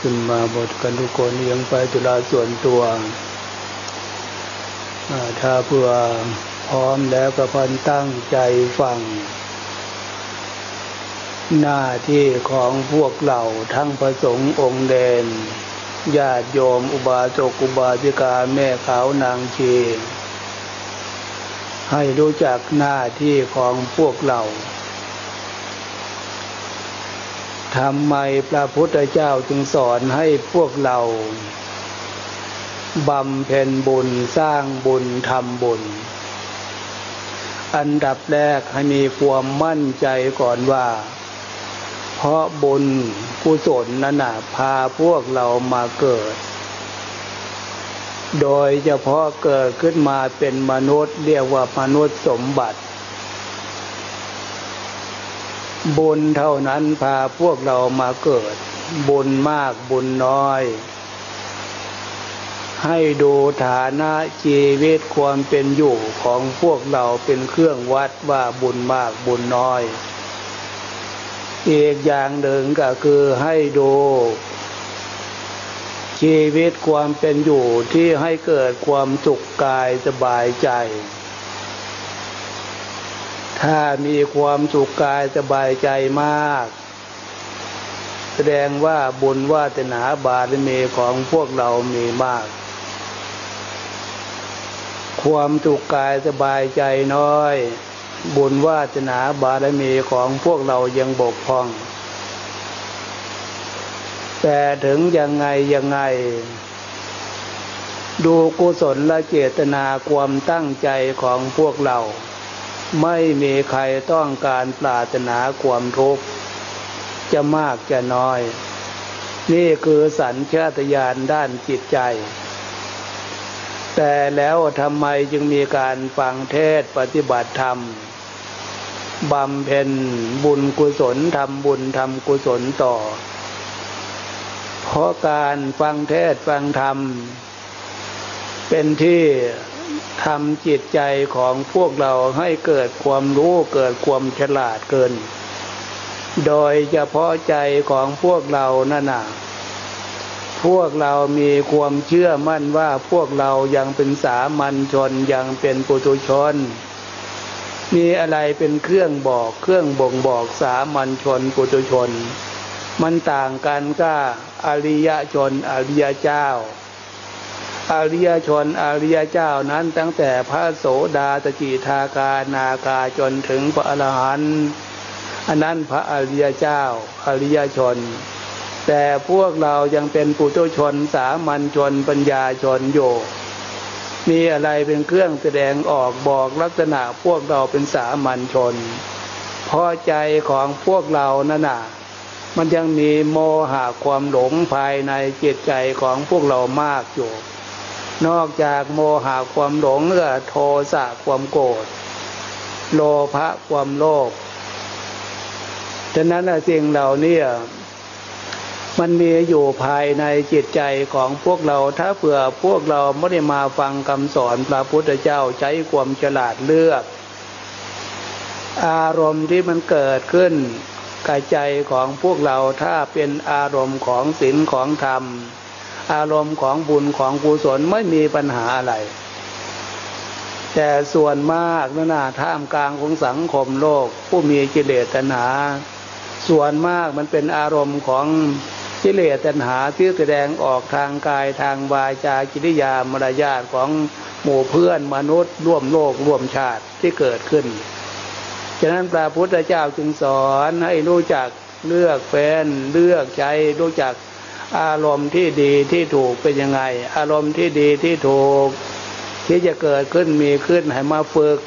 ขึ้นมาบทกันทุกคนยังไปตุลาส่วนตัวถ้าเพื่อพร้อมแล้วก็พันตั้งใจฟัง หน้าที่ของพวกเราทั้งประสงค์องค์เดนญาติโยมอุบาสกอุบาสิกาแม่ขาวนางชี ให้รู้จักหน้าที่ของพวกเราทำไมพระพุทธเจ้าจึงสอนให้พวกเราบำเพ็ญบุญสร้างบุญทำบุญ อันดับแรกให้มีความมั่นใจก่อนว่า เพราะบุญกุศลนั้นนะพาพวกเรามาเกิด โดยเฉพาะเกิดขึ้นมาเป็นมนุษย์เรียกว่ามนุษย์สมบัติ บุญเท่านั้นพาพวกเรามาเกิด บุญมากบุญน้อย ให้ดูฐานะชีวิตความเป็นอยู่ของพวกเราเป็นเครื่องวัดว่าบุญมากบุญน้อย อีกอย่างหนึ่งก็คือให้ดู ชีวิตความเป็นอยู่ที่ให้เกิดความสุขกายสบายใจ ถ้ามีความสุขกายสบายใจมาก แสดงว่าบุญวาสนาบารมีของพวกเรามีมาก ความสุขกายสบายใจน้อย บุญวาสนาบารมีของพวกเรายังบกพร่อง แต่ถึงยังไงยังไง ดูกุศลและเจตนาความตั้งใจของพวกเรา ไม่มีใครต้องการปรารถนาความทุกข์จะมากจะน้อย นี่คือสัญชาตญาณด้านจิตใจ แต่แล้วทำไมจึงมีการฟังเทศปฏิบัติธรรมบำเพ็ญบุญกุศลทำบุญทำกุศลต่อ เพราะการฟังเทศฟังธรรม เป็นที่ทำจิตใจของพวกเราให้เกิดความรู้เกิดความฉลาดเกิน โดยเฉพาะใจของพวกเรานั่นน่ะพวกเรามีความเชื่อมั่นว่าพวกเรายังเป็นสามัญชนยังเป็นปุถุชน มีอะไรเป็นเครื่องบอกเครื่องบ่งบอกสามัญชนปุถุชน มันต่างกันก็ อริยชนอริยเจ้าอริยชนอริยเจ้านั้นตั้งแต่พระโสดาตจิทากานาคาจนถึงพระอรหันต์อันนั้นพระอริยเจ้าอริยชน แต่พวกเรายังเป็นปุถุชนสามัญชนปัญญาชนอยู่มีอะไรเป็นเครื่องแสดงออกบอกลักษณะพวกเราเป็นสามัญชนพอใจของพวกเรานั่นน่ะ มันยังมีโมหะความหลงภายในจิตใจของพวกเรามากอยู่ นอกจากโมหะความหลงเลือโทสะความโกรธโลภะความโลภฉะนั้นสิ่งเหล่านี้มันมีอยู่ภายในจิตใจของพวกเราถ้าเผื่อพวกเราไม่ได้มาฟังคำสอนพระพุทธเจ้าใช้ความฉลาดเลือก อารมณ์ที่มันเกิดขึ้น กายใจของพวกเราถ้าเป็นอารมณ์ของศีลของธรรม อารมณ์ของบุญของกุศลไม่มีปัญหาอะไร แต่ส่วนมากนั่นนะท่ามกลางของสังคมโลก ผู้มีกิเลสตัณหา ส่วนมากมันเป็นอารมณ์ของกิเลสตัณหาที่แสดงออกทางกายทางวาจากิริยามารยาทของหมู่เพื่อนมนุษย์ร่วมโลกร่วมชาติที่เกิดขึ้น ฉะนั้นพระพุทธเจ้าจึงสอนให้รู้จักเลือกแฟนเลือกใจรู้จักอารมณ์ที่ดีที่ถูกเป็นยังไง อารมณ์ที่ดีที่ถูก ที่จะเกิดขึ้นมีขึ้นให้มาฝึก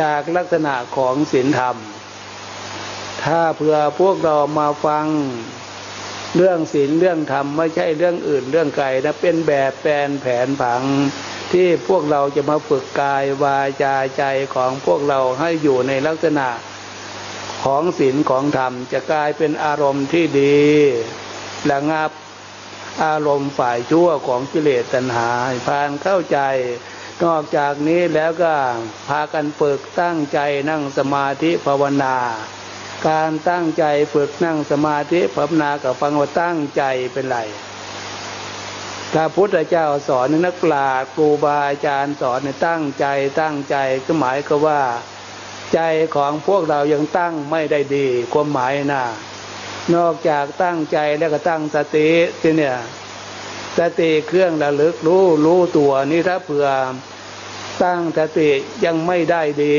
จากลักษณะของศีลธรรม ถ้าเผื่อพวกเรามาฟัง เรื่องศีลเรื่องธรรมไม่ใช่เรื่องอื่นเรื่องไกลนะเป็นแบบแปลนแผนผัง ที่พวกเราจะมาฝึกกายวาจาใจของพวกเราให้อยู่ในลักษณะของศีลของธรรมจะกลายเป็นอารมณ์ที่ดีระงับอารมณ์ฝ่ายชั่วของกิเลสตัณหาผ่านเข้าใจ นอกจากนี้แล้วก็พากันฝึกตั้งใจนั่งสมาธิภาวนา การตั้งใจฝึกนั่งสมาธิภาวนากับฟังว่าตั้งใจเป็นไรพระพุทธเจ้าสอนนักปราชญ์ครูบาอาจารย์สอนในตั้งใจตั้งใจก็หมายก็ว่า ใจของพวกเรายังตั้งไม่ได้ดีความหมายนะนอกจากตั้งใจแล้วก็ตั้งสติที่เนี่ยสติเครื่องระลึกรู้รู้ตัวนี่ถ้าเผื่อ ตั้งสติยังไม่ได้ดี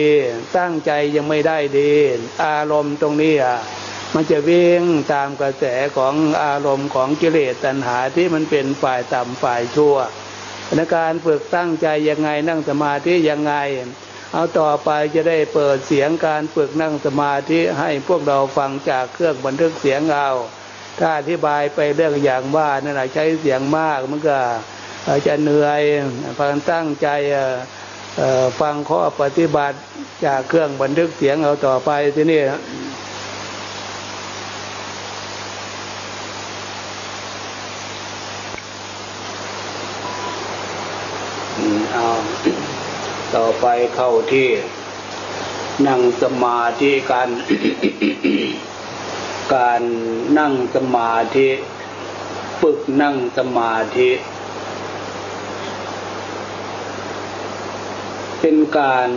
ตั้งใจยังไม่ได้ดี อารมณ์ตรงนี้อะมันจะวิ่งตามกระแสของอารมณ์ของกิเลสตัณหาที่มันเป็นฝ่ายต่ำฝ่ายชั่วในการฝึกตั้งใจยังไงนั่งสมาธิยังไง เอาต่อไปจะได้เปิดเสียงการฝึกนั่งสมาธิให้พวกเราฟังจากเครื่องบันทึกเสียงเอา ถ้าอธิบายไปเรื่องอย่างว่านั่นแหละใช้เสียงมากมันก็จะเหนื่อยฟังตั้งใจ ฟังข้อปฏิบัติจากเครื่องบันทึกเสียงเอาต่อไปที่นี่เอาต่อไปเข้าที่นั่งสมาธิกันการนั่งสมาธิ ฝึกนั่งสมาธิ เป็นการ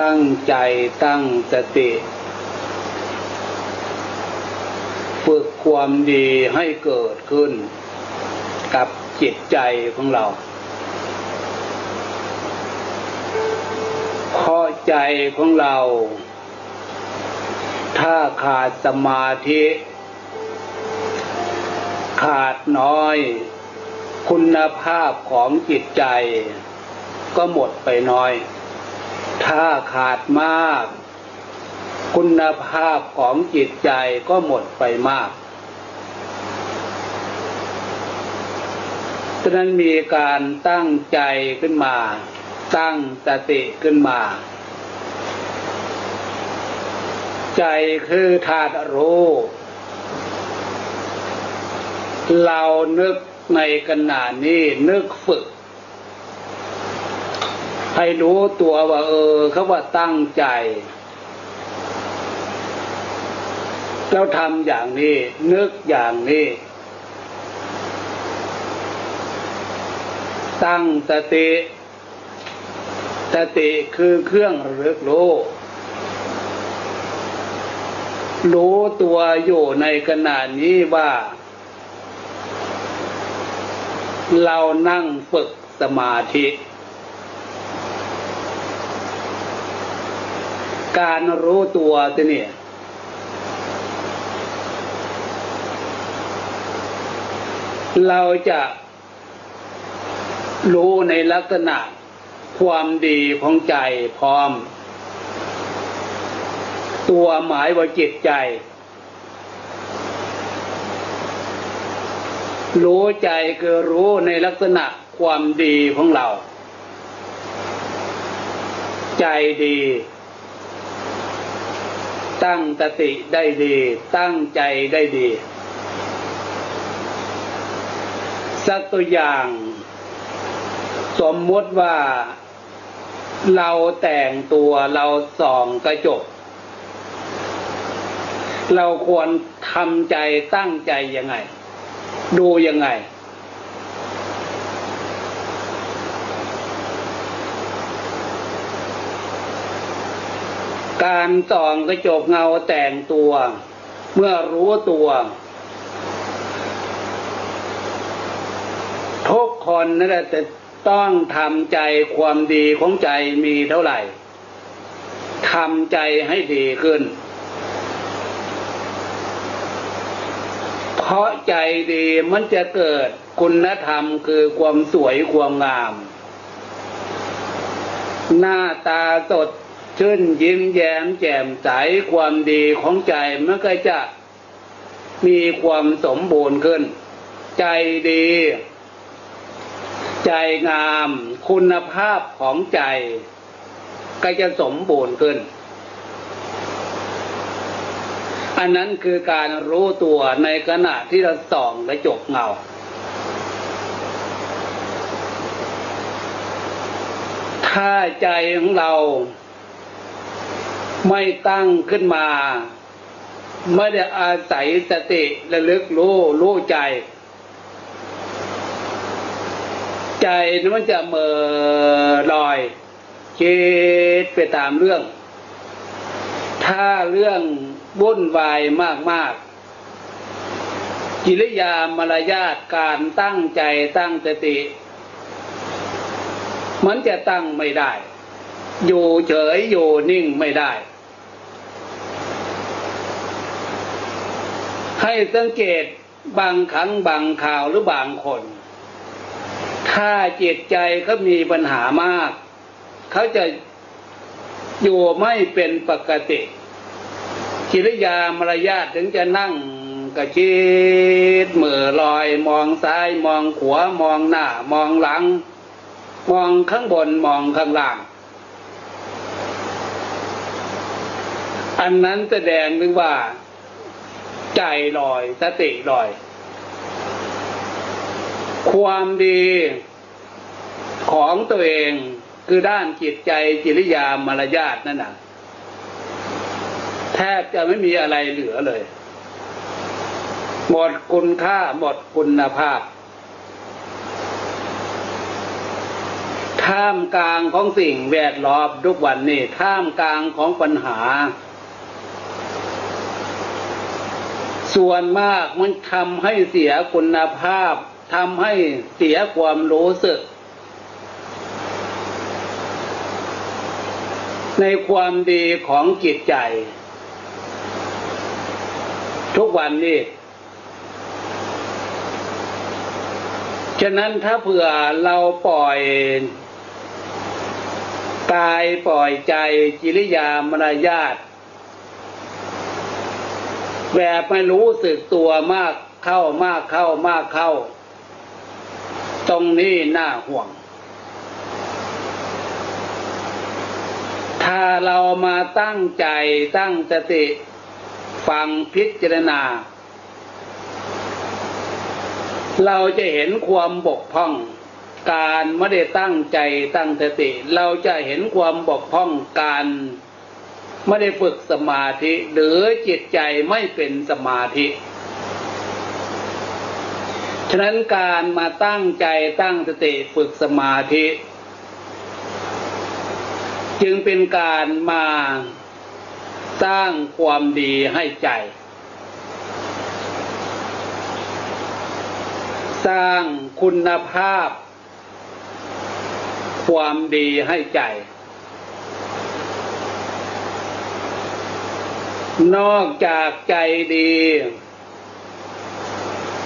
ตั้งใจตั้งสติ ฝึกความดีให้เกิดขึ้น กับจิตใจของเราเพราะใจของเรา ถ้าขาดสมาธิ ขาดน้อย คุณภาพของจิตใจ ก็หมดไปน้อย ถ้าขาดมาก คุณภาพของจิตใจก็หมดไปมากฉะนั้นมีการตั้งใจขึ้นมา ตั้งสติขึ้นมา ใจคือธาตุรู้ เรานึกในขณะนี้นึกฝึก ให้รู้ตัวว่า เออเขาว่าตั้งใจ แล้วทำอย่างนี้ นึกอย่างนี้ ตั้งสติสติคือเครื่องรึกรู้รู้ตัวอยู่ในขณะนี้ว่า เรานั่งฝึกสมาธิ การรู้ตัวจะเนี่ยเราจะรู้ในลักษณะความดีของใจพร้อม ตัวหมายว่าจิตใจ รู้ใจคือรู้ในลักษณะความดีของเรา ใจดี ตั้งสติได้ดี ตั้งใจได้ดี สักตัวอย่าง สมมติว่าเราแต่งตัวเราส่องกระจก เราควรทำใจตั้งใจยังไง ดูยังไง การส่องกระจกเงาแต่งตัว เมื่อรู้ตัว ทุกคนนั่นแหละจะต้องทำใจความดีของใจมีเท่าไหร่ทำใจให้ดีขึ้น เพราะใจดีมันจะเกิดคุณธรรมคือความสวยความงาม หน้าตาสด ชื่นยิ้มแย้มแจ่มใสความดีของใจมันก็จะมีความสมบูรณ์ขึ้น ใจดี ใจงามคุณภาพของใจ ก็จะสมบูรณ์ขึ้น อันนั้นคือการรู้ตัวในขณะที่เราส่องกระจกเงาถ้าใจของเรา ไม่ตั้งขึ้นมา ไม่ได้อาศัยสติระลึกรู้รู้ใจ ใจนั้นมันจะเมื่อลอยคิดไปตามเรื่อง ถ้าเรื่องวุ่นวายมาก ๆกิริยามารยาทการตั้งใจตั้งสติ มันจะตั้งไม่ได้ อยู่เฉยอยู่นิ่งไม่ได้ ให้สังเกตบางครั้งบางข่าวหรือบางคน ถ้าจิตใจเขามีปัญหามาก เขาจะอยู่ไม่เป็นปกติ กิริยามารยาทถึงจะนั่งกระชิดเหม่อลอยมองซ้ายมองขวามองหน้ามองหลัง มองข้างบนมองข้างล่าง อันนั้นแสดงถึงว่า ใจลอย สติลอย ความดีของตัวเองคือด้านจิตใจจิริยามารยาทนั่นน่ะ แทบจะไม่มีอะไรเหลือเลย หมดคุณค่าหมดคุณภาพ ท่ามกลางของสิ่งแวดล้อมทุกวันนี้ท่ามกลางของปัญหา ส่วนมากมันทำให้เสียคุณภาพทำให้เสียความรู้สึก ในความดีของจิตใจ ทุกวันนี้ ฉะนั้นถ้าเผื่อเราปล่อยกายปล่อยใจจิริยามารยาท แบบไม่รู้สึกตัวมากเข้ามากเข้ามากเข้า ตรงนี้น่าห่วง ถ้าเรามาตั้งใจตั้งสติ ฟังพิจารณา เราจะเห็นความบกพร่อง การไม่ได้ตั้งใจตั้งสติ เราจะเห็นความบกพร่องการ ไม่ได้ฝึกสมาธิ หรือจิตใจไม่เป็นสมาธิ ฉะนั้นการมาตั้งใจตั้งสติฝึกสมาธิ จึงเป็นการมาสร้างความดีให้ใจ สร้างคุณภาพ ความดีให้ใจ นอกจากใจดี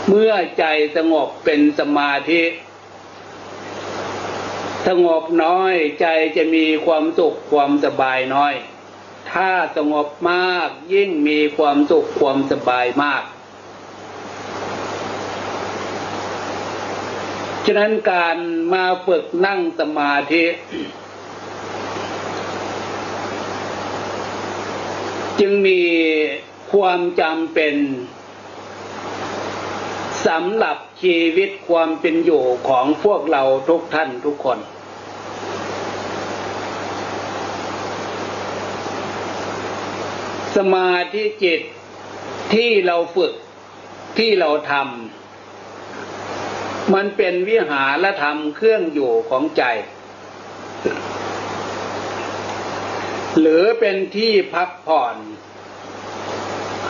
เมื่อใจสงบเป็นสมาธิ สงบน้อยใจจะมีความสุขความสบายน้อย ถ้าสงบมากยิ่งมีความสุขความสบายมาก ฉะนั้นการมาฝึกนั่งสมาธิ จึงมีความจำเป็นสำหรับชีวิตความเป็นอยู่ของพวกเราทุกท่านทุกคน สมาธิจิตที่เราฝึกที่เราทำมันเป็นวิหารธรรมเครื่องอยู่ของใจ หรือเป็นที่พักผ่อน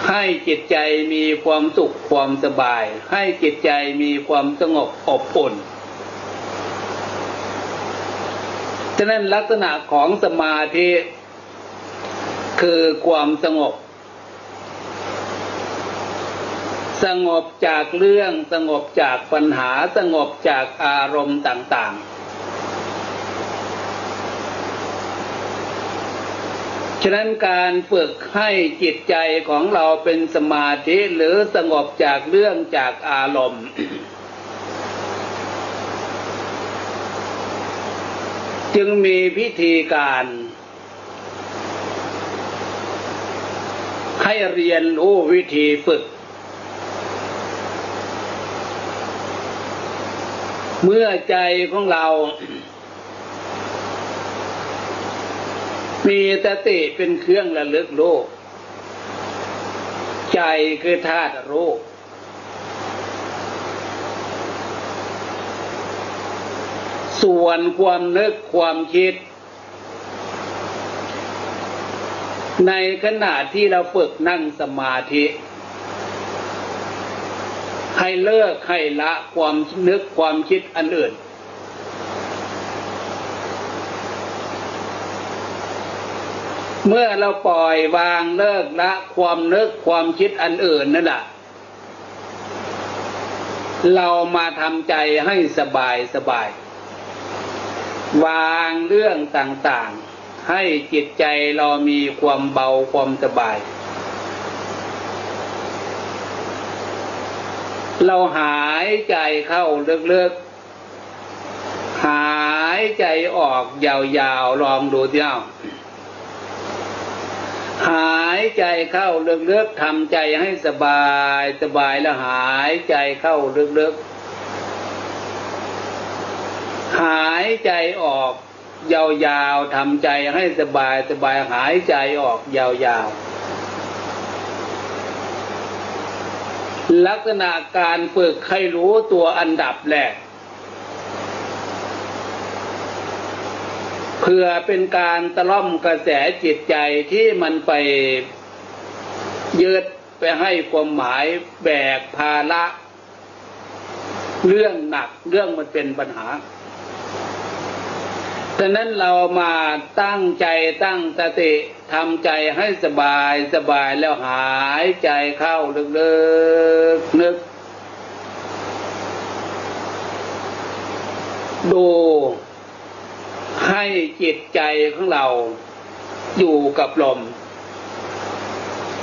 ให้จิตใจมีความสุขความสบาย ให้จิตใจมีความสงบอบอุ่นฉะนั้นลักษณะของสมาธิคือความสงบ สงบจากเรื่องสงบจากปัญหาสงบจากอารมณ์ต่าง ๆะนั้นการฝึกให้จิตใจของเราเป็นสมาธิหรือสงบจากเรื่องจากอารมณ์ จึงมีพิธีการให้เรียนรู้วิธีฝึก เมื่อใจของเรา มีสติเป็นเครื่องระลึกโลก ใจคือธาตุโลกส่วนความนึกความคิด ในขณะที่เราฝึกนั่งสมาธิให้เลิกให้ละความนึกความคิดอันอื่น เมื่อเราปล่อยวางเลิกละความนึกความคิดอันอื่นนั่นแหละเรามาทำใจให้สบายสบาย วางเรื่องต่างๆ ให้จิตใจเรามีความเบาความสบาย เราหายใจเข้าเลึกๆ หายใจออกยาวๆ ลองดูเที่ยว หายใจเข้าลึกๆทำใจให้สบายสบายแล้วหายใจเข้าลึกๆหายใจออกยาวๆทำใจให้สบายสบายหายใจออกยาวๆลักษณะการฝึกให้รู้ตัวอันดับแรก เพื่อเป็นการตะล่อมกระแสจิตใจที่มันไปยืดไปให้ความหมายแบกภาระเรื่องหนักเรื่องมันเป็นปัญหาฉะนั้นเรามาตั้งใจตั้งสติทำใจให้สบายสบายแล้วหายใจเข้าลึกๆนึกดู ให้จิตใจของเราอยู่กับลม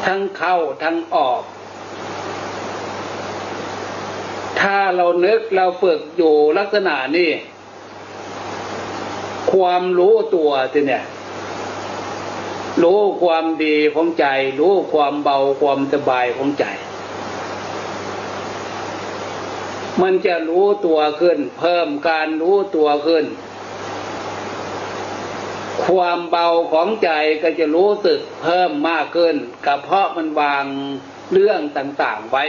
ทั้งเข้าทั้งออก ถ้าเรานึกเราฝึกอยู่ลักษณะนี้ความรู้ตัวทีเนี่ยรู้ความดีของใจ รู้ความเบาความสบายของใจ มันจะรู้ตัวขึ้น เพิ่มการรู้ตัวขึ้น ความเบาของใจก็จะรู้สึกเพิ่มมากขึ้นกับเพราะมันวางเรื่องต่างๆไว้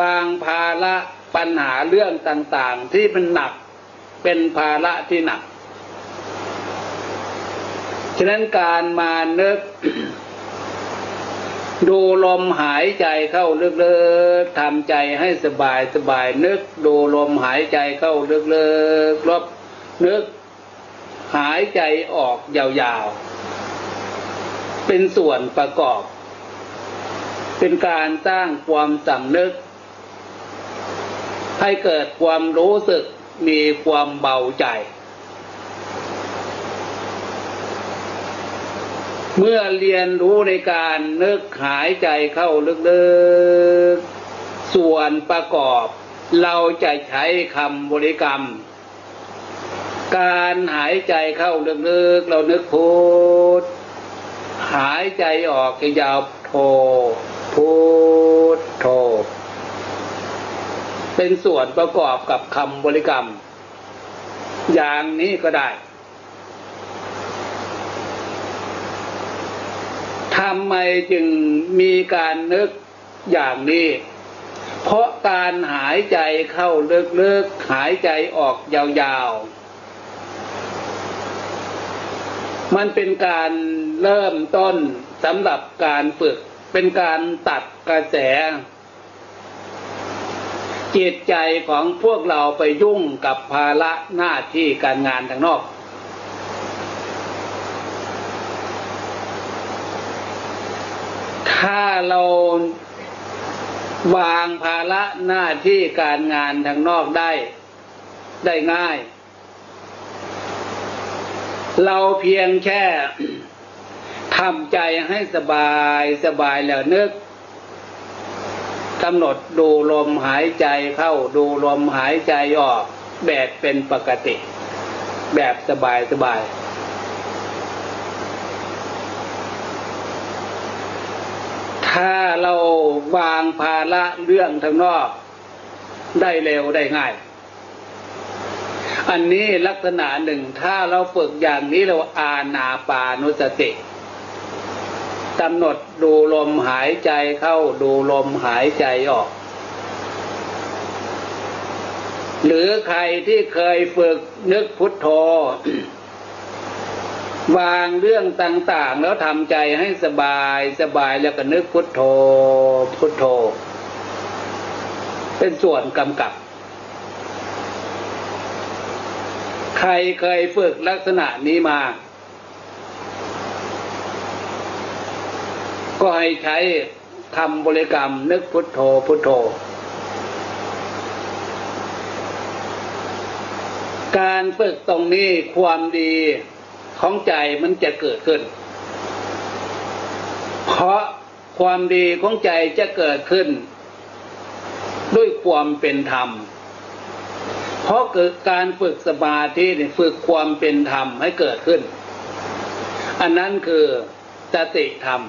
วางภาระปัญหาเรื่องต่างๆ ที่มันหนักเป็นภาระที่หนัก ฉะนั้นการมานึกดูลมหายใจเข้าลึกๆทำใจให้สบายสบายนึกดูลมหายใจเข้าลึกๆลบนึก หายใจออกยาวๆ เป็นส่วนประกอบ เป็นการสร้างความสำนึก ให้เกิดความรู้สึกมีความเบาใจ เมื่อเรียนรู้ในการนึกหายใจเข้าลึกๆ ส่วนประกอบ เราจะใช้คำบริกรรม การหายใจเข้าลึกๆเรานึกพูดหายใจออกยาวโทพูดโท เป็นส่วนประกอบกับคำบริกรรม อย่างนี้ก็ได้ทำไมจึงมีการนึกอย่างนี้ เพราะการหายใจเข้าลึกๆ หายใจออกยาวๆ มันเป็นการเริ่มต้นสำหรับการฝึก เป็นการตัดกระแส จิตใจของพวกเราไปยุ่งกับภาระหน้าที่การงานทางนอก ถ้าเราวางภาระหน้าที่การงานทางนอกได้ ได้ง่าย เราเพียงแค่ทำใจให้สบายสบายแล้วนึกกำหนดดูลมหายใจเข้าดูลมหายใจออก แบบเป็นปกติ แบบสบายสบายถ้าเราวางภาระเรื่องทางนอก ได้เร็วได้ง่าย อันนี้ลักษณะหนึ่งถ้าเราฝึกอย่างนี้เราอาณาปานุสติกำหนดดูลมหายใจเข้าดูลมหายใจออก หรือใครที่เคยฝึกนึกพุทโธ วางเรื่องต่าง ๆ แล้วทำใจให้สบายสบายแล้วก็นึกพุทโธ พุทโธ เป็นส่วนกำกับ ใครเคยฝึกลักษณะนี้มา ก็ให้ใช้คำบริกรรมนึกพุทโธพุทโธ การฝึกตรงนี้ความดีของใจมันจะเกิดขึ้น เพราะความดีของใจจะเกิดขึ้น ด้วยความเป็นธรรม เพราะเกิดการฝึกสมาธิเนี่ยฝึกความเป็นธรรมให้เกิดขึ้น อันนั้นคือสติธรรม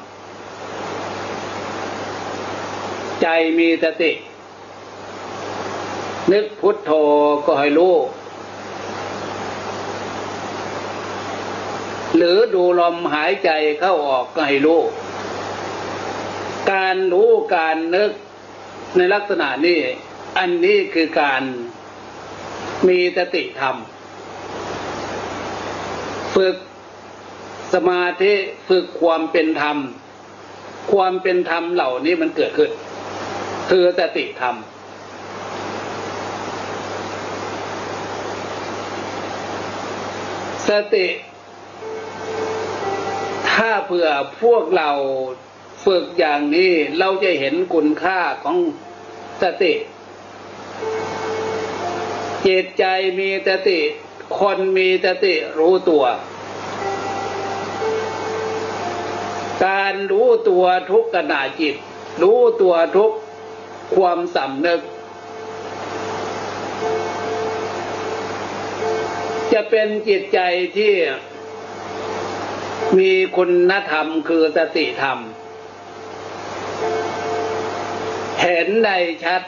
ใจมีสติ นึกพุทโธก็ให้รู้ หรือดูลมหายใจเข้าออกก็ให้รู้ การรู้การนึกในลักษณะนี้ อันนี้คือการ มีสติธรรม ฝึกสมาธิฝึกความเป็นธรรม ความเป็นธรรมเหล่านี้มันเกิดขึ้น คือสติธรรม สติ ถ้าเผื่อพวกเราฝึกอย่างนี้เราจะเห็นคุณค่าของสติ จิตใจมีสติ คนมีสติรู้ตัว การรู้ตัวทุกขณะจิต รู้ตัวทุกความสำนึก จะเป็นจิตใจที่มีคุณธรรมคือสติธรรม เห็นในชัด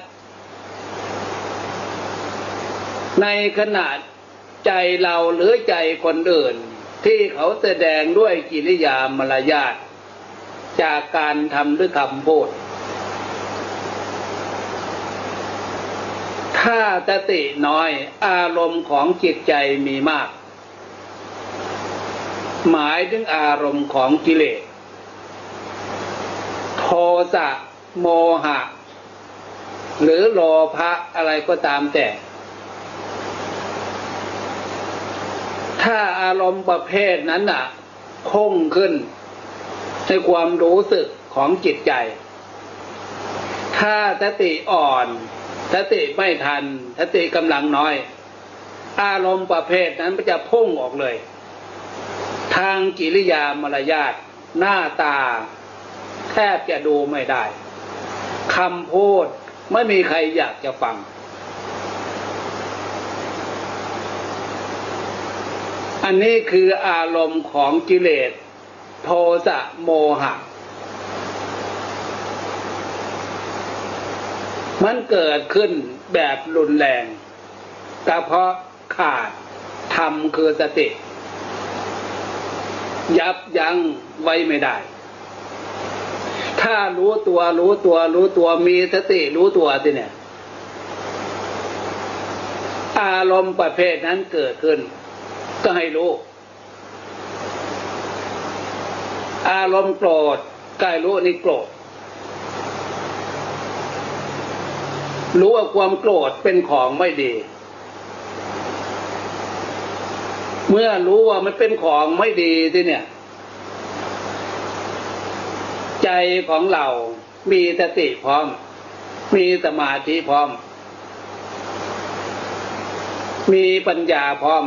ในขนาดใจเราหรือใจคนอื่น ที่เขาแสดงด้วยกิริยามารยาทจากการทำหรือคำพูด ถ้าสติน้อยอารมณ์ของจิตใจมีมาก หมายถึงอารมณ์ของกิเลส โทสะโมหะ หรือโลภะอะไรก็ตามแต่ ถ้าอารมณ์ประเภทนั้นอะคงขึ้นในความรู้สึกของจิตใจ ถ้าสติอ่อนสติไม่ทันสติกำลังน้อย อารมณ์ประเภทนั้นมันจะพุ่งออกเลย ทางกิริยามารยาทหน้าตา แทบจะดูไม่ได้คำพูดไม่มีใครอยากจะฟัง อันนี้คืออารมณ์ของกิเลส โทสะโมหะ มันเกิดขึ้นแบบรุนแรงก็เพราะขาดธรรมคือสติ ยับยั้งไว้ไม่ได้ ถ้ารู้ตัวรู้ตัวรู้ตัวมีสติรู้ตัวสิเนี่ย อารมณ์ประเภทนั้นเกิดขึ้น ก็ให้รู้ อารมณ์โกรธกายรู้นี่โกรธ รู้ว่าความโกรธเป็นของไม่ดี เมื่อรู้ว่ามันเป็นของไม่ดีที่เนี่ย ใจของเรา มีสติพร้อม มีสมาธิพร้อม มีปัญญาพร้อม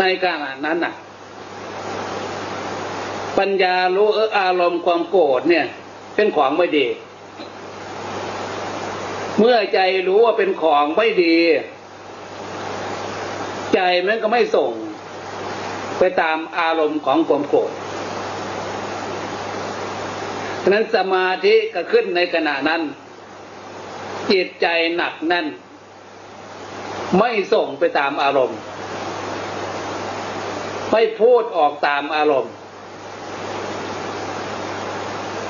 ในขณะนั้นน่ะ ปัญญารู้เอออารมณ์ความโกรธเนี่ย เป็นของไม่ดี เมื่อใจรู้ว่าเป็นของไม่ดี ใจมันก็ไม่ส่ง ไปตามอารมณ์ของความโกรธฉะนั้นสมาธิก็ขึ้นในขณะนั้น จิตใจหนักแน่นไม่ส่งไปตามอารมณ์ ไม่พูดออกตามอารมณ์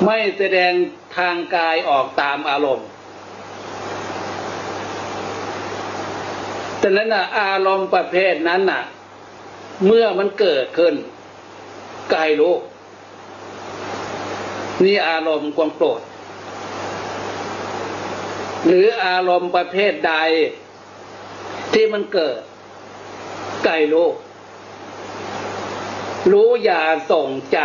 ไม่แสดงทางกายออกตามอารมณ์แต่นั้นนะอารมณ์ประเภทนั้นน่ะ เมื่อมันเกิดขึ้นกายรู้ นี่อารมณ์ความโกรธหรืออารมณ์ประเภทใดที่มันเกิดไกลรู้ รู้อย่าส่งใจ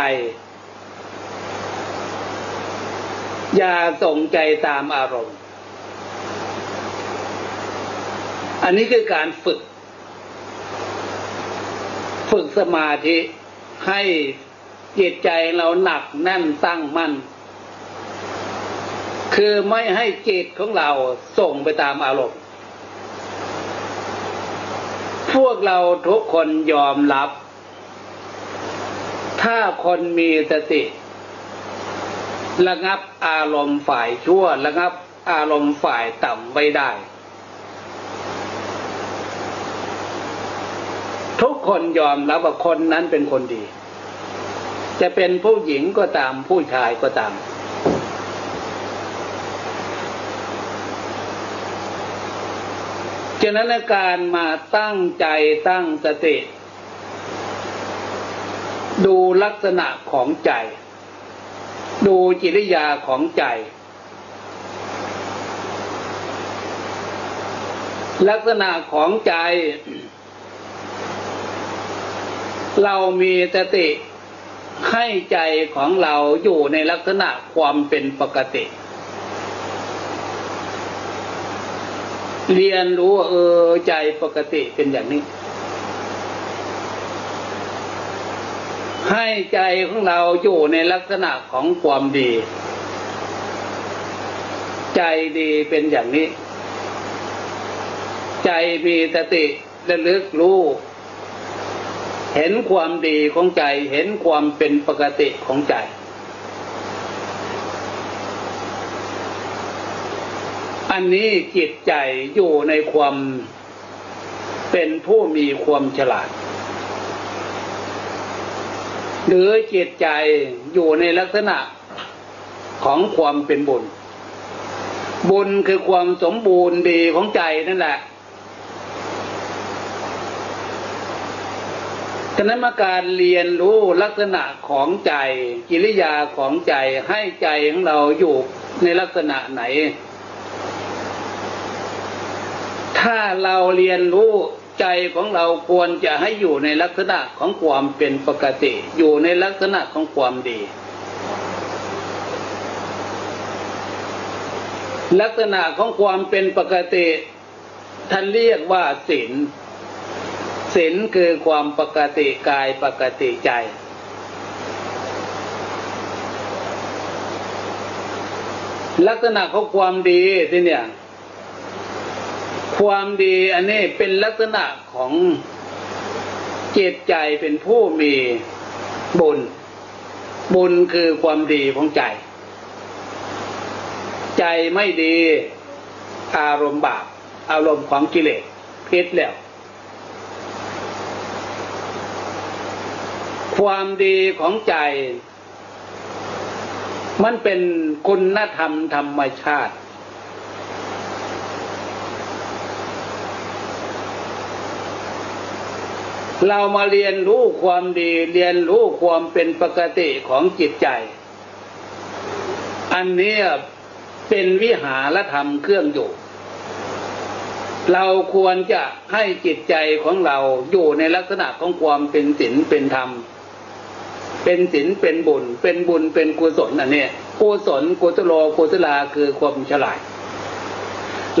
อย่าส่งใจตามอารมณ์ อันนี้คือการฝึก ฝึกสมาธิให้จิตใจเราหนักแน่นตั้งมั่น คือไม่ให้จิตของเราส่งไปตามอารมณ์ พวกเราทุกคนยอมรับ ถ้าคนมีสติ ระงับอารมณ์ฝ่ายชั่ว ระงับอารมณ์ฝ่ายต่ำไว้ได้ ทุกคนยอมรับว่าคนนั้นเป็นคนดี จะเป็นผู้หญิงก็ตามผู้ชายก็ตามฉะนั้นการมาตั้งใจตั้งสติ ดูลักษณะของใจ ดูจิริยาของใจ ลักษณะของใจ เรามีสติให้ใจของเราอยู่ในลักษณะความเป็นปกติ เรียนรู้เออใจปกติเป็นอย่างนี้ ให้ใจของเราอยู่ในลักษณะของความดี ใจดีเป็นอย่างนี้ ใจมีสติระลึกรู้ เห็นความดีของใจ เห็นความเป็นปกติของใจ อันนี้จิตใจอยู่ในความเป็นผู้มีความฉลาด หรือจิตใจอยู่ในลักษณะของความเป็นบุญ บุญคือความสมบูรณ์ดีของใจนั่นแหละฉะนั้นมาการเรียนรู้ลักษณะของใจ กิริยาของใจให้ใจของเราอยู่ในลักษณะไหน ถ้าเราเรียนรู้ ใจของเราควรจะให้อยู่ในลักษณะของความเป็นปกติ อยู่ในลักษณะของความดี ลักษณะของความเป็นปกติ ท่านเรียกว่าศีลศีลคือความปกติกายปกติใจ ลักษณะของความดีที่เนี่ย ความดีอันนี้เป็นลักษณะของเจตใจเป็นผู้มีบุญ บุญคือความดีของใจ ใจไม่ดีอารมณ์บาปอารมณ์ของกิเลสพิษแล้ว ความดีของใจ มันเป็นคุณธรรมธรรมชาติ เรามาเรียนรู้ความดี เรียนรู้ความเป็นปกติของจิตใจ อันนี้เป็นวิหารธรรมเครื่องอยู่ เราควรจะให้จิตใจของเราอยู่ในลักษณะของความเป็นศีลเป็นธรรม เป็นศีลเป็นบุญ เป็นบุญเป็นกุศลอันนี้กุศลกุศโลกุศลาคือความฉลาด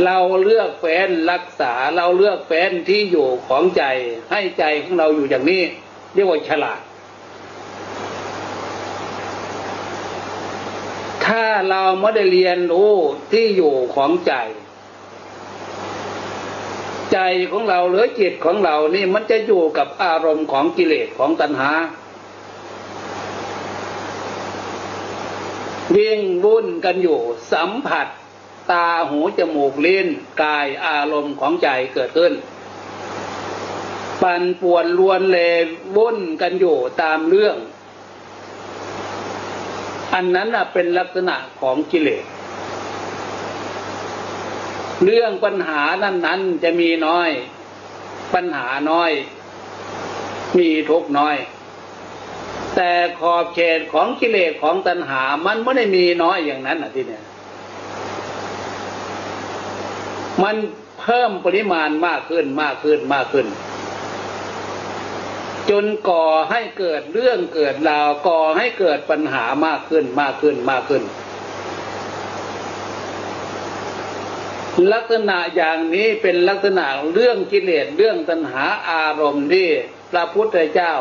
เราเลือกแฟนรักษาเราเลือกแฟนที่อยู่ของใจให้ใจของเราอยู่อย่างนี้ เรียกว่าฉลาด ถ้าเราไม่ได้เรียนรู้ที่อยู่ของใจ ใจของเราหรือจิตของเรานี่มันจะอยู่กับอารมณ์ของกิเลสของตัณหาวิ่งวุ่นกันอยู่สัมผัส ตาหูจมูกลิ้นกายอารมณ์ของใจเกิดขึ้น ปั่นป่วนลวนเลวุ่นกันอยู่ตามเรื่อง อันนั้นเป็นลักษณะของกิเลส เรื่องปัญหานั้นๆจะมีน้อย ปัญหาน้อย มีทุกน้อยแต่ขอบเขตของกิเลสของตัณหา มันไม่ได้มีน้อยอย่างนั้นอะที่เนี่ย มันเพิ่มปริมาณมากขึ้นมากขึ้นมากขึ้น จนก่อให้เกิดเรื่องเกิดราวก่อให้เกิดปัญหามากขึ้นมากขึ้นมากขึ้น ลักษณะอย่างนี้เป็นลักษณะเรื่องกิเลสเรื่องตัณหาอารมณ์ที่พระพุทธเจ้า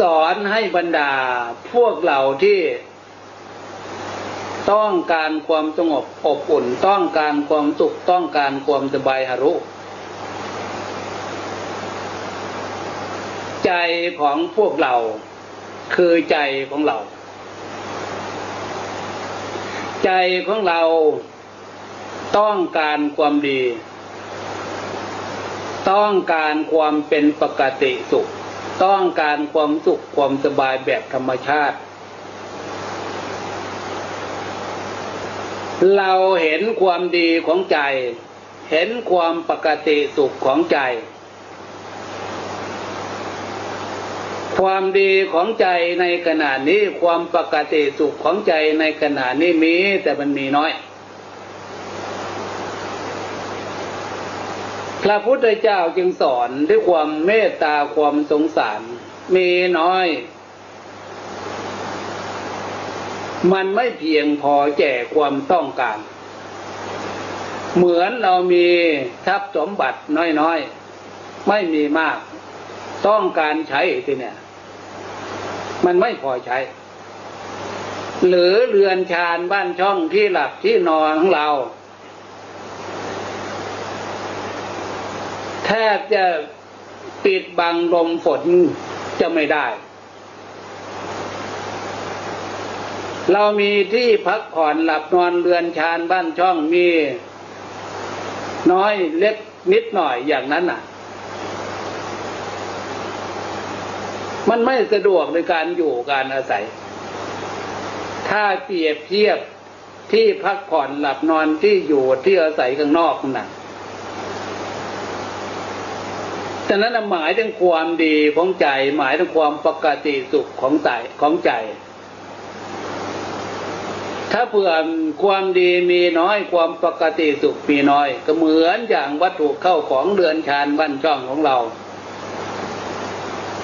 สอนให้บรรดาพวกเราที่ ต้องการความสงบอบอุ่น ต้องการความสุขต้องการความสบายหรุ ใจของพวกเรา คือใจของเรา ใจของเราต้องการความดี ต้องการความเป็นปกติสุข ต้องการความสุขความสบายแบบธรรมชาติ เราเห็นความดีของใจ เห็นความปกติสุขของใจ ความดีของใจในขณะนี้ความปกติสุขของใจในขณะนี้มีแต่มันมีน้อย พระพุทธเจ้าจึงสอนด้วยความเมตตาความสงสาร มีน้อย มันไม่เพียงพอแก่ความต้องการ เหมือนเรามีทรัพย์สมบัติน้อยๆ ไม่มีมาก ต้องการใช้ทีเนี่ย มันไม่พอใช้ หรือเรือนชานบ้านช่องที่หลับที่นอนของเราแทบจะปิดบังลมฝนจะไม่ได้ เรามีที่พักผ่อนหลับนอนเรือนชานบ้านช่องมี น้อยเล็กนิดหน่อยอย่างนั้นน่ะ มันไม่สะดวกในการอยู่การอาศัย ถ้าเปรียบเทียบที่พักผ่อนหลับนอนที่อยู่ที่อาศัยข้างนอกน่ะฉะนั้นหมายถึงความดีของใจหมายถึงความปกติสุขของใจของใจ ถ้าเผื่อความดีมีน้อยความปกติสุขมีน้อย ก็เหมือนอย่างวัตถุเข้าของเรือนชานบ้านช่องของเรา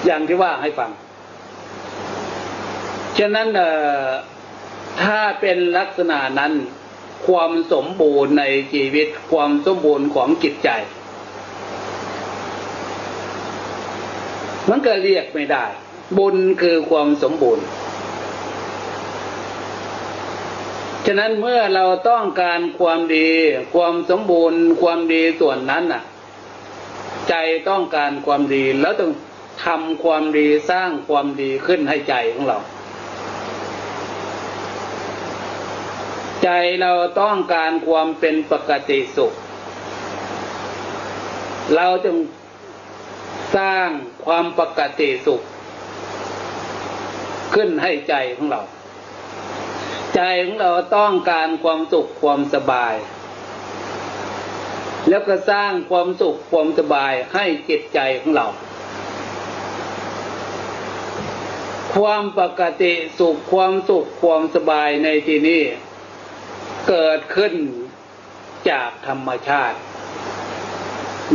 อย่างที่ว่าให้ฟัง ฉะนั้นถ้าเป็นลักษณะนั้นความสมบูรณ์ในชีวิตความสมบูรณ์ของจิตใจ มันก็เรียกไม่ได้ บุญคือความสมบูรณ์ ฉะนั้นเมื่อเราต้องการความดี ความสมบูรณ์ ความดีส่วนนั้นน่ะ ใจต้องการความดีแล้วต้องทำความดีสร้างความดีขึ้นให้ใจของเรา ใจเราต้องการความเป็นปกติสุข เราจึงสร้างความปกติสุข ขึ้นให้ใจของเรา ใจของเราต้องการความสุขความสบาย แล้วก็สร้างความสุขความสบายให้จิตใจของเรา ความปกติสุขความสุขความสบายในที่นี้เกิดขึ้นจากธรรมชาติ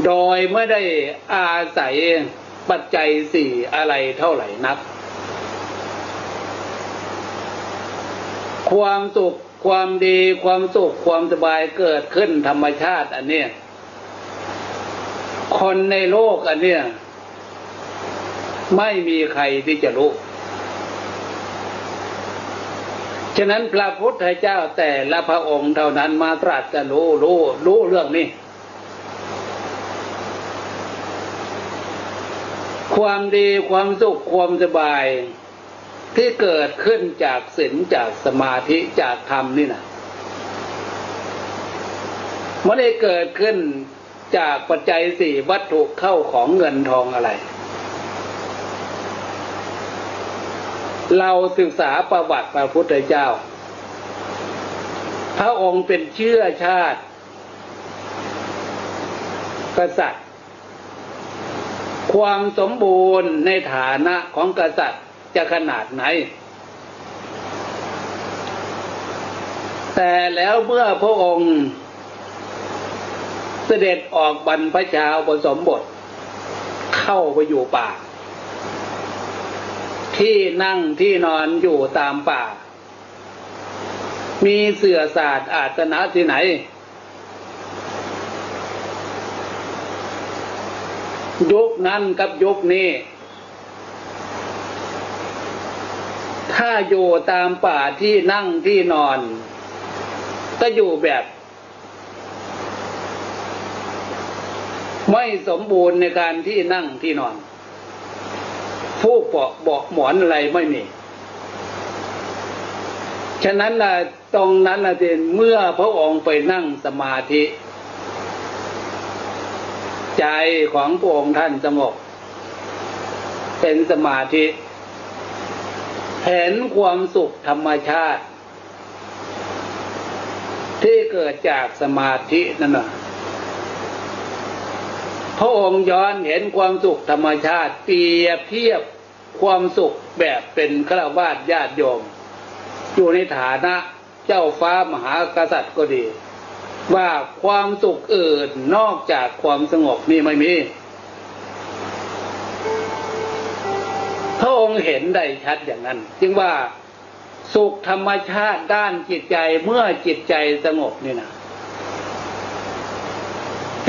โดยไม่ได้อาศัยปัจจัยสี่อะไรเท่าไหร่นัก ความสุขความดีความสุขความสบายเกิดขึ้นธรรมชาติ อันเนี้ยคนในโลกอันเนี้ยไม่มีใครที่จะรู้ ฉะนั้นพระพุทธเจ้าแต่ละพระองค์เท่านั้นมาตรัสจะรู้รู้รู้เรื่องนี้ ความดีความสุขความสบาย ที่เกิดขึ้นจากศีลจากสมาธิจากธรรมนี่นะไม่ได้เกิดขึ้นจากปัจจัยสี่วัตถุเข้าของเงินทองอะไร เราศึกษาประวัติพระพุทธเจ้า พระองค์เป็นเชื้อชาติ กษัตริย์ ความสมบูรณ์ในฐานะของกษัตริย์ จะขนาดไหน แต่แล้วเมื่อพระองค์เสด็จออกบรรพชาบสมบท เข้าไปอยู่ป่า ที่นั่งที่นอนอยู่ตามป่า มีเสื่อศาสตร์อาสนะที่ไหน ยุคนั้นกับยุคนี้ ถ้าอยู่ตามป่าที่นั่งที่นอน ก็อยู่แบบ ไม่สมบูรณ์ในการที่นั่งที่นอนฟูกเบาเบาะหมอนอะไรไม่มี ฉะนั้นนะตรงนั้นนะเด่นเมื่อพระองค์ไปนั่งสมาธิ ใจของพระองค์ท่านสงบเป็นสมาธิ เห็นความสุขธรรมชาติ ที่เกิดจากสมาธินั่นนะพระองค์ย้อนเห็นความสุขธรรมชาติ เปรียบเทียบความสุขแบบเป็นฆราวาสญาติโยม อยู่ในฐานะเจ้าฟ้ามหากษัตริย์ก็ดี ว่าความสุขอื่นนอกจากความสงบนี่ไม่มี พระองค์เห็นได้ชัดอย่างนั้น จึงว่าสุขธรรมชาติด้านจิตใจเมื่อจิตใจสงบนี่นะ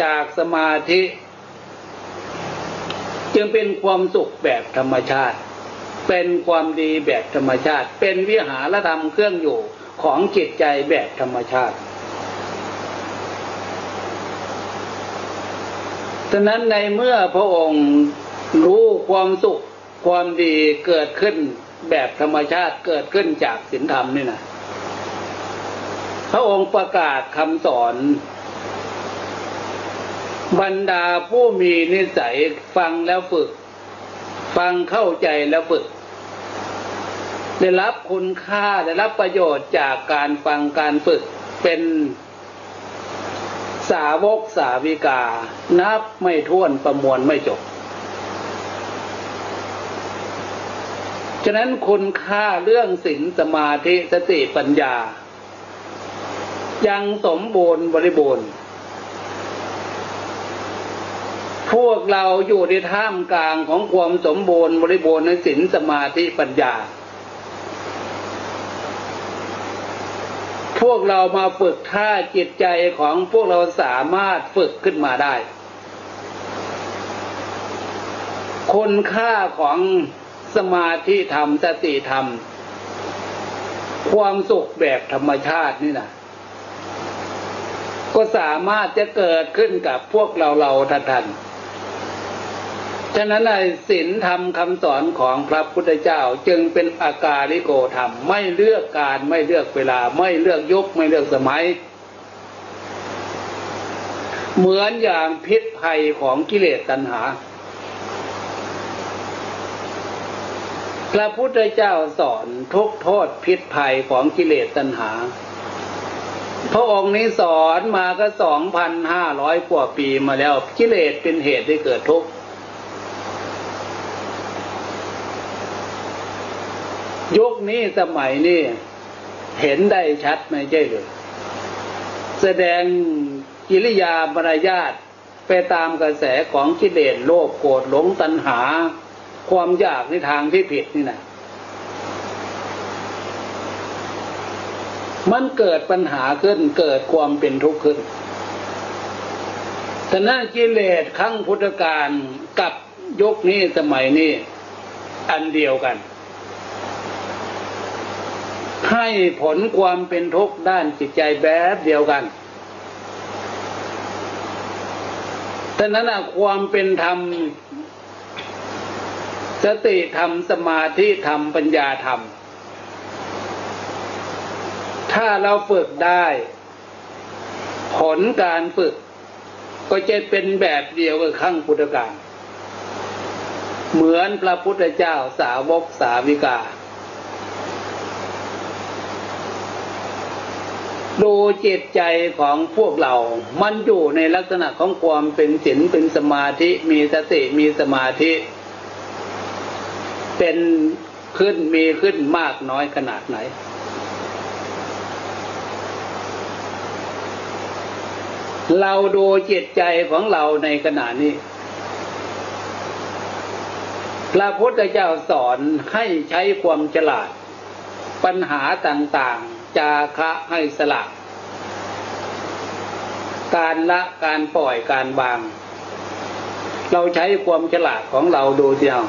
จากสมาธิ จึงเป็นความสุขแบบธรรมชาติ เป็นความดีแบบธรรมชาติ เป็นวิหารธรรมเครื่องอยู่ของจิตใจแบบธรรมชาติฉะนั้นในเมื่อพระองค์รู้ความสุข ความดีเกิดขึ้นแบบธรรมชาติเกิดขึ้นจากศีลธรรมนี่นะพระองค์ประกาศคำสอน บรรดาผู้มีนิสัยฟังแล้วฝึก ฟังเข้าใจแล้วฝึก ได้รับคุณค่าได้รับประโยชน์จากการฟังการฝึกเป็นสาวกสาวิกา นับไม่ถ้วนประมวลไม่จบ ฉะนั้นคุณค่าเรื่องศีลสมาธิสติปัญญา ยังสมบูรณ์บริบูรณ์ พวกเราอยู่ในท่ามกลางของความสมบูรณ์บริบูรณ์ในศีลสมาธิปัญญา พวกเรามาฝึกท่าจิตใจของพวกเราสามารถฝึกขึ้นมาได้คุณค่าของ สมาธิธรรมสติธรรม ความสุขแบบธรรมชาตินี่นะก็สามารถจะเกิดขึ้นกับพวกเราเราทันฉะนั้นในศีลธรรมคำสอนของพระพุทธเจ้าจึงเป็นอากาลิโกธรรม ไม่เลือกการไม่เลือกเวลา ไม่เลือกยุคไม่เลือกสมัย เหมือนอย่างพิษภัยของกิเลสตัณหา พระพุทธเจ้าสอนทุกโทษพิษภัยของกิเลสตัณหา พระองค์นี้สอนมาก็สองพันห้าร้อยกว่าปีมาแล้วกิเลสเป็นเหตุให้เกิดทุกข์ยุคนี้สมัยนี้เห็นได้ชัดไม่ใช่หรือแสดงกิริยามารยาทไปตามกระแสของกิเลสโลภโกรธหลงตัณหา ความอยากในทางที่ผิดนี่นะมันเกิดปัญหาขึ้นเกิดความเป็นทุกข์ขึ้นแต่นั้นกิเลสขั้งพุทธการกับยุคนี้สมัยนี้อันเดียวกัน ให้ผลความเป็นทุกข์ด้านจิตใจแบบเดียวกันแต่นั้นความเป็นธรรม สติธรรมสมาธิธรรมปัญญาธรรม ถ้าเราฝึกได้ ผลการฝึก ก็จะเป็นแบบเดียวกับขั้งพุทธกาลเหมือนพระพุทธเจ้าสาวกสาวิกา ดูจิตใจของพวกเรา มันอยู่ในลักษณะของความเป็นศีลเป็นสมาธิ มีสติมีสมาธิ เป็นขึ้นมีขึ้นมากน้อยขนาดไหน เราดูจิตใจของเราในขณะนี้ พระพุทธเจ้าสอนให้ใช้ความฉลาด ปัญหาต่างๆ จาคะให้สละ การละการปล่อยการวาง เราใช้ความฉลาดของเราดูเดียว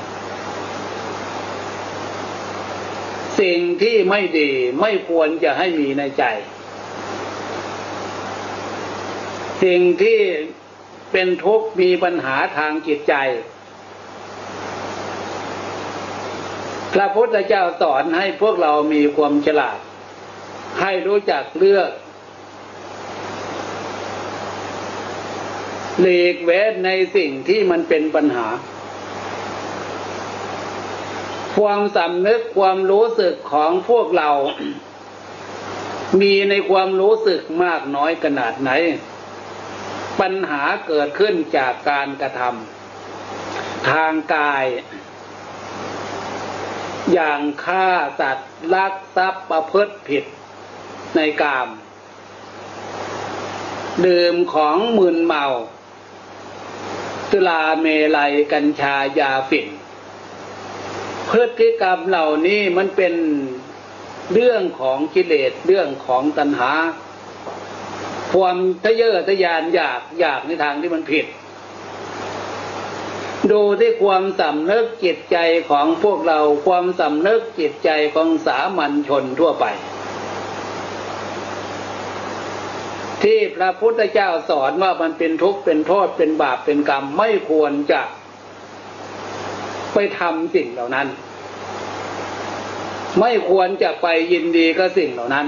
สิ่งที่ไม่ดีไม่ควรจะให้มีในใจ สิ่งที่เป็นทุกข์มีปัญหาทางจิตใจ พระพุทธเจ้าสอนให้พวกเรามีความฉลาด ให้รู้จักเลือกหลีกเว้นในสิ่งที่มันเป็นปัญหา ความสำนึกความรู้สึกของพวกเรา มีในความรู้สึกมากน้อยขนาดไหน ปัญหาเกิดขึ้นจากการกระทำทางกาย อย่างฆ่าสัตว์ลักทรัพย์ประพฤติผิดในกามดื่มของมึนเมาตุลาเมลัยกัญชายาฝิ่น พฤติกรรมเหล่านี้มันเป็นเรื่องของกิเลสเรื่องของตัณหา ความทะเยอทะยานอยากอยากในทางที่มันผิด ดูที่ความสำนึกจิตใจของพวกเราความสำนึกจิตใจของสามัญชนทั่วไป ที่พระพุทธเจ้าสอนว่ามันเป็นทุกข์เป็นโทษเป็นบาปเป็นกรรมไม่ควรจะ ไปทำสิ่งเหล่านั้น ไม่ควรจะไปยินดีกับสิ่งเหล่านั้น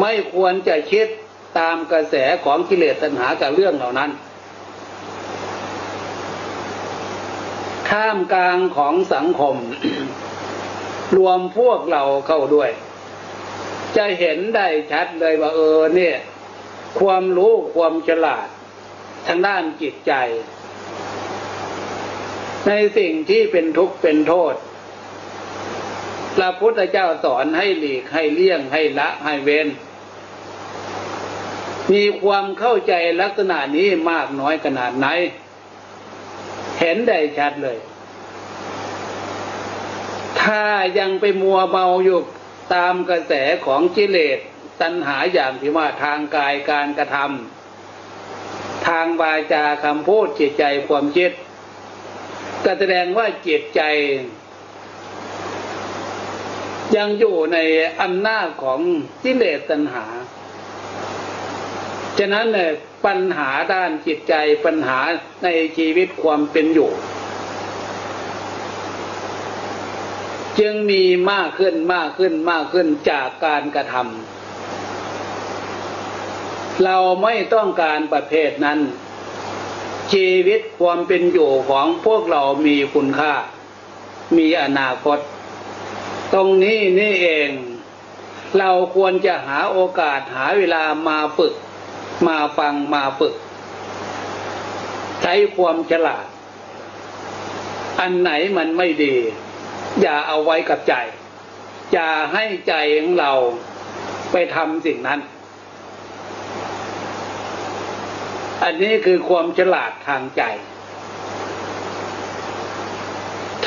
ไม่ควรจะคิดตามกระแสของกิเลสตัณหากับเรื่องเหล่านั้น ท่ามกลางของสังคม รวมพวกเราเข้าด้วย จะเห็นได้ชัดเลยว่าเออเนี่ย ความรู้ความฉลาด ทางด้านจิตใจ ในสิ่งที่เป็นทุกข์เป็นโทษ พระพุทธเจ้าสอนให้หลีกให้เลี่ยงให้ละให้เว้น มีความเข้าใจลักษณะนี้มากน้อยขนาดไหน เห็นได้ชัดเลย ถ้ายังไปมัวเมาอยู่ตามกระแสของกิเลสตัณหาอย่างที่ว่าทางกายการกระทำทางวาจาคำพูดจิตใจความคิด ก็แสดงว่าจิตใจ ยังอยู่ในอำนาจของกิเลสตัณหา ฉะนั้นเนี่ยปัญหาด้านจิตใจปัญหาในชีวิตความเป็นอยู่ จึงมีมากขึ้นมากขึ้นมากขึ้นจากการกระทำเราไม่ต้องการประเภทนั้น ชีวิตความเป็นอยู่ของพวกเรามีคุณค่า มีอนาคต ตรงนี้นี่เอง เราควรจะหาโอกาสหาเวลามาฝึก มาฟังมาฝึก ใช้ความฉลาด อันไหนมันไม่ดี อย่าเอาไว้กับใจ อย่าให้ใจของเราไปทำสิ่งนั้น อันนี้คือความฉลาดทางใจ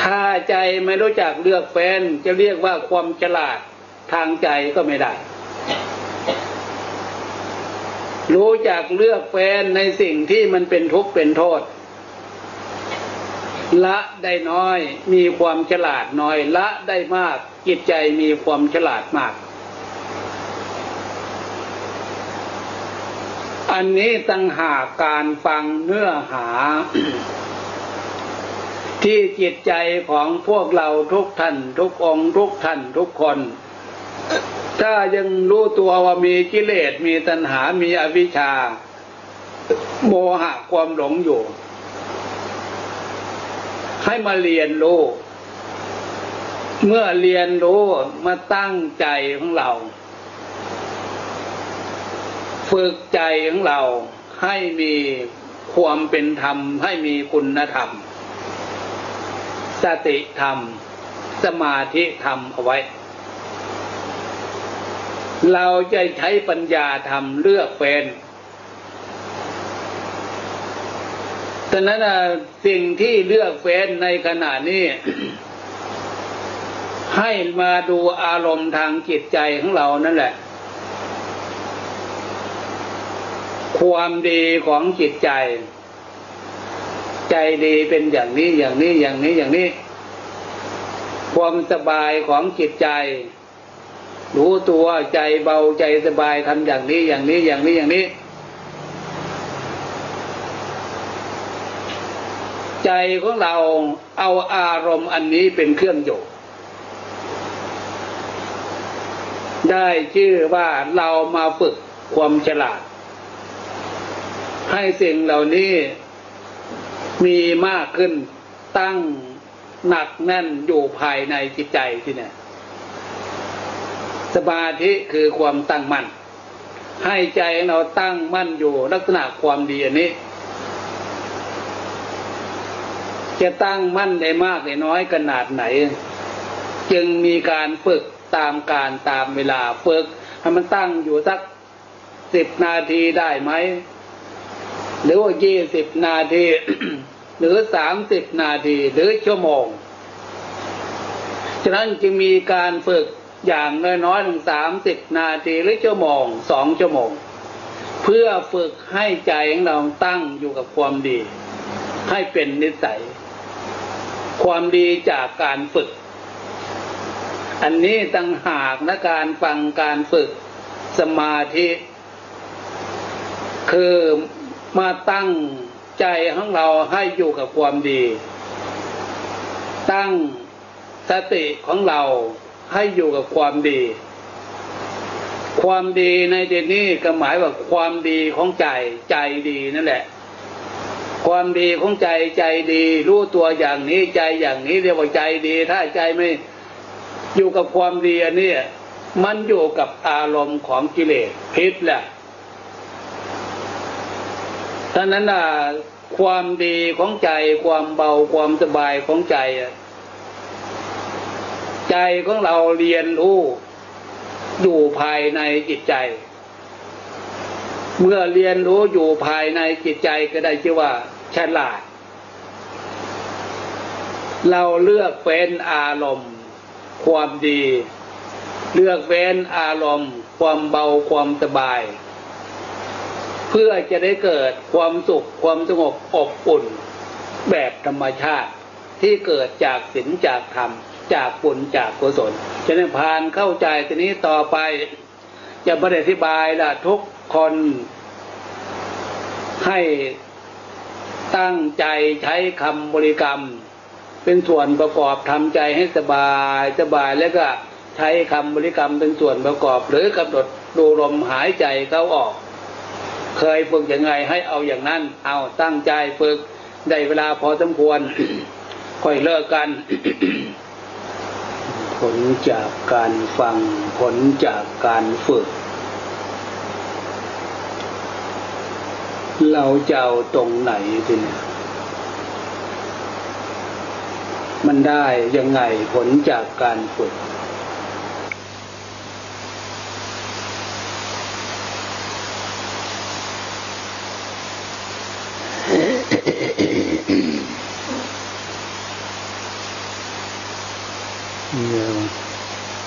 ถ้าใจไม่รู้จักเลือกแฟน จะเรียกว่าความฉลาดทางใจก็ไม่ได้ รู้จักเลือกแฟนในสิ่งที่มันเป็นทุกข์เป็นโทษ ละได้น้อยมีความฉลาดน้อยละได้มากจิตใจมีความฉลาดมาก อันนี้ตั้งหากการฟังเนื้อหา ที่จิตใจของพวกเราทุกท่านทุกองทุกท่านทุกคน ถ้ายังรู้ตัวว่ามีกิเลสมีตัณหามีอวิชชา โมหะความหลงอยู่ ให้มาเรียนรู้ เมื่อเรียนรู้มาตั้งใจของเรา ฝึกใจของเราให้มีความเป็นธรรม ให้มีคุณธรรม สติธรรม สมาธิธรรมเอาไว้ เราจะใช้ปัญญาทำเลือกเป็นฉะนั้นสิ่งที่เลือกเฟ้นในขณะนี้ ให้มาดูอารมณ์ทางจิตใจของเรานั่นแหละ ความดีของจิตใจ ใจดีเป็นอย่างนี้อย่างนี้อย่างนี้อย่างนี้ ความสบายของจิตใจ รู้ตัวใจเบาใจสบายทำอย่างนี้อย่างนี้อย่างนี้อย่างนี้ ใจของเราเอาอารมณ์อันนี้เป็นเครื่องอยู่ได้ชื่อว่าเรามาฝึกความฉลาด ให้สิ่งเหล่านี้มีมากขึ้นตั้งหนักแน่นอยู่ภายในจิตใจที่เนี่ยสมาธิคือความตั้งมั่นให้ใจเราตั้งมั่นอยู่ลักษณะความดีอันนี้ จะตั้งมั่นได้มากได้น้อยขนาดไหน จึงมีการฝึกตามการตามเวลาฝึกให้มันตั้งอยู่สักสิบนาทีได้ไหม หรือว่ายี่สิบนาที หรือสามสิบนาที หรือชั่วโมง ฉะนั้นจึงมีการฝึกอย่างน้อยๆถึงสามสิบนาทีหรือชั่วโมงสองชั่วโมง เพื่อฝึกให้ใจของเราตั้งอยู่กับความดี ให้เป็นนิสัย ความดีจากการฝึก อันนี้ตั้งหากนะการฟังการฝึกสมาธิ คือ มาตั้งใจของเราให้อยู่กับความดี ตั้งสติของเราให้อยู่กับความดี ความดีในเดนี้ก็หมายว่าความดีของใจใจดีนั่นแหละ ความดีของใจใจดี รู้ตัวอย่างนี้ใจอย่างนี้เรียกว่าใจดี ถ้าใจไม่อยู่กับความดีอันนี้มันอยู่กับอารมณ์ของกิเลสพิษแหละ ท่านั้นน่ะความดีของใจความเบาความสบายของใจใจของเราเรียนรู้อยู่ภายในจิตใจ เมื่อเรียนรู้อยู่ภายในจิตใจก็ได้ชื่อว่าฉลาด เราเลือกเฟ้นอารมณ์ ความดี เลือกเฟ้นอารมณ์ ความเบาความสบาย เพื่อจะได้เกิดความสุขความสงบอบอุ่น แบบธรรมชาติที่เกิดจากศีลจากธรรม จากบุญจากกุศลจะได้ผ่านเข้าใจทีนี้ต่อไปจะบริอธิบายละทุกคนให้ตั้งใจใช้คำบริกรรม เป็นส่วนประกอบทำใจให้สบายสบายแล้วก็ใช้คำบริกรรมเป็นส่วนประกอบ หรือกำหนดดูลมหายใจเข้าออก เคยฝึกยังไงให้เอาอย่างนั้น เอาตั้งใจฝึกได้เวลาพอสมควร ค่อยเลิกกัน ผลจากการฟังผลจากการฝึก เราจะเอาตรงไหนทีนี้มันได้ยังไงผลจากการฝึก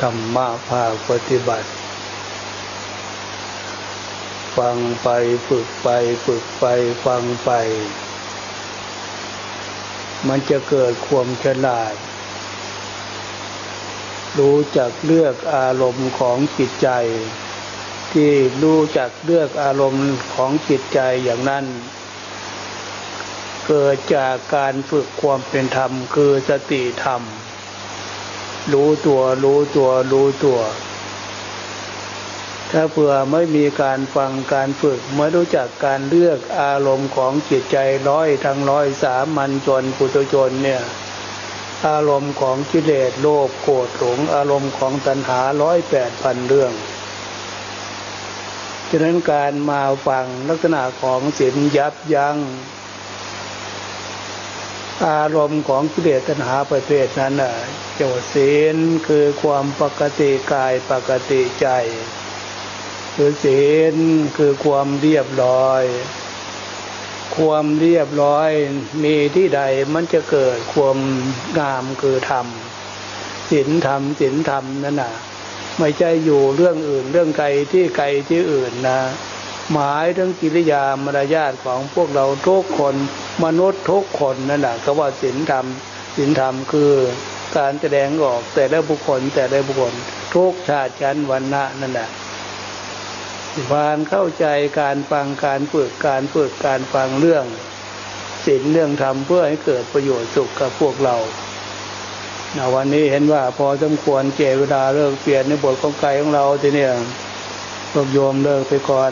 ธรรมะภาคปฏิบัติ ฟังไปฝึกไปฝึกไปฟังไป มันจะเกิดความฉลาด รู้จักเลือกอารมณ์ของจิตใจ ที่รู้จักเลือกอารมณ์ของจิตใจอย่างนั้น เกิดจากการฝึกความเป็นธรรมคือสติธรรม รู้ตัวรู้ตัวรู้ตัว ถ้าเผื่อไม่มีการฟังการฝึกไม่รู้จักการเลือกอารมณ์ของจิตใจร้อยทั้งร้อยสามันจนปุถุชนเนี่ยอารมณ์ของกิเลสโลภโกรธหลงอารมณ์ของตัณหาร้อยแปดพันเรื่องฉะนั้นการมาฟังลักษณะของศีลยับยัง้ง อารมณ์ของกิเลสตัณหาประเภทนั้นน่ะเจ้าศีลคือความปกติกายปกติใจ คือศีลคือความเรียบร้อย ความเรียบร้อยมีที่ใดมันจะเกิดความงามคือธรรมศีลธรรมศีลธรรมนั่นน่ะ ไม่ใช่อยู่เรื่องอื่นเรื่องไกลที่ไกลที่อื่นนะ หมายถึงกิริยามารยาทของพวกเราทุกคนมนุษย์ทุกคนนั่นแหละก็ว่าศีลธรรมศีลธรรมคือการแสดงออกแต่ละบุคคลแต่ละบุคคลทุกชาติชั้นวรรณะนั่นแหละการเข้าใจการฟังการฝึกการฝึกการฟังเรื่องศีลเรื่องธรรมเพื่อให้เกิดประโยชน์สุขกับพวกเราวันนี้เห็นว่าพอสมควรเจเวลาเลิกเปลี่ยนในบทของไกของเราทีเนี่ย พวกโยมเลิกไปก่อน